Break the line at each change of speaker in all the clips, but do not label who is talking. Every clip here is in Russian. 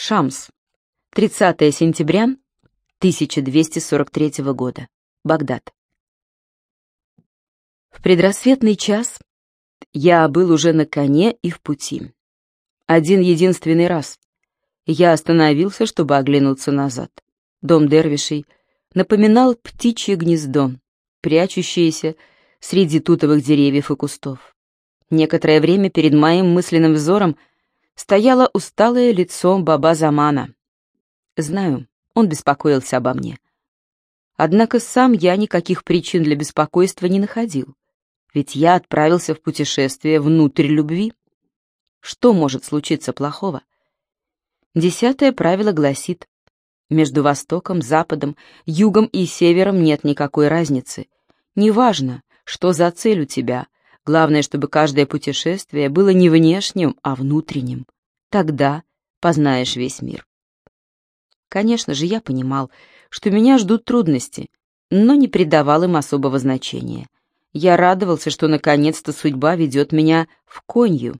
Шамс. 30 сентября 1243 года. Багдад. В предрассветный час я был уже на коне и в пути. Один единственный раз я остановился, чтобы оглянуться назад. Дом дервишей напоминал птичье гнездо, прячущееся среди тутовых деревьев и кустов. Некоторое время перед моим мысленным взором стояло усталое лицо баба Замана. Знаю, он беспокоился обо мне. Однако сам я никаких причин для беспокойства не находил, ведь я отправился в путешествие внутрь любви. Что может случиться плохого? Десятое правило гласит, между Востоком, Западом, Югом и Севером нет никакой разницы. Неважно, что за цель у тебя, главное, чтобы каждое путешествие было не внешним, а внутренним. Тогда познаешь весь мир. Конечно же, я понимал, что меня ждут трудности, но не придавал им особого значения. Я радовался, что наконец-то судьба ведет меня в конью.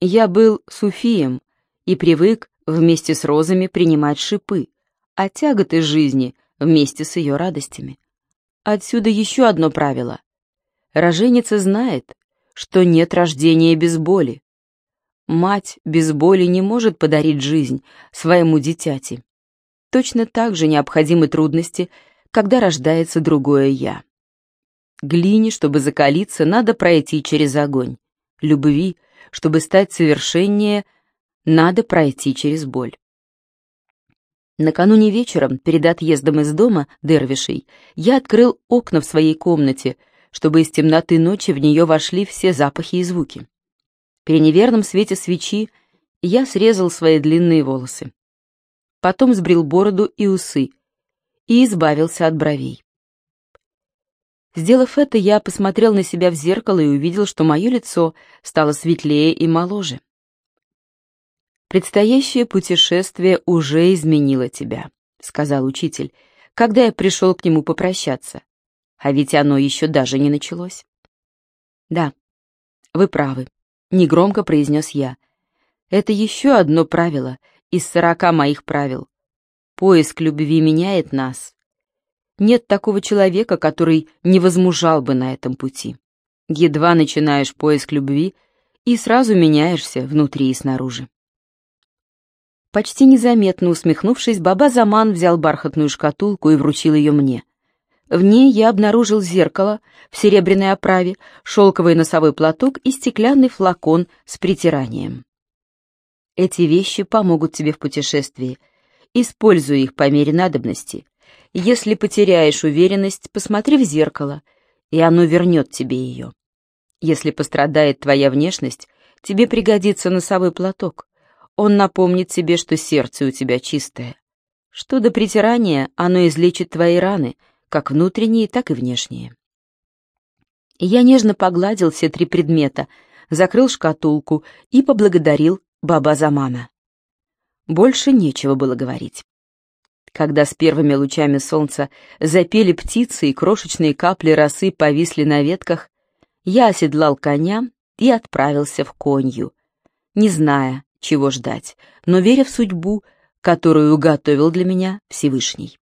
Я был суфием и привык вместе с розами принимать шипы, а тяготы жизни вместе с ее радостями. Отсюда еще одно правило. Роженица знает, что нет рождения без боли. Мать без боли не может подарить жизнь своему дитяти. Точно так же необходимы трудности, когда рождается другое «я». Глине, чтобы закалиться, надо пройти через огонь. Любви, чтобы стать совершеннее, надо пройти через боль. Накануне вечером, перед отъездом из дома Дервишей, я открыл окна в своей комнате, чтобы из темноты ночи в нее вошли все запахи и звуки. При неверном свете свечи я срезал свои длинные волосы. Потом сбрил бороду и усы и избавился от бровей. Сделав это, я посмотрел на себя в зеркало и увидел, что мое лицо стало светлее и моложе. «Предстоящее путешествие уже изменило тебя», — сказал учитель, когда я пришел к нему попрощаться. А ведь оно еще даже не началось. «Да, вы правы», — негромко произнес я. «Это еще одно правило из сорока моих правил. Поиск любви меняет нас. Нет такого человека, который не возмужал бы на этом пути. Едва начинаешь поиск любви, и сразу меняешься внутри и снаружи. Почти незаметно усмехнувшись, Баба Заман взял бархатную шкатулку и вручил ее мне. В ней я обнаружил зеркало в серебряной оправе, шелковый носовой платок и стеклянный флакон с притиранием. Эти вещи помогут тебе в путешествии. Используй их по мере надобности. Если потеряешь уверенность, посмотри в зеркало, и оно вернет тебе ее. Если пострадает твоя внешность, тебе пригодится носовой платок. Он напомнит себе, что сердце у тебя чистое. Что до притирания, оно излечит твои раны, как внутренние, так и внешние. Я нежно погладил все три предмета, закрыл шкатулку и поблагодарил Баба Замана. Больше нечего было говорить. Когда с первыми лучами солнца запели птицы и крошечные капли росы повисли на ветках, я оседлал коня и отправился в конью, не зная, чего ждать, но веря в судьбу, которую уготовил для меня Всевышний.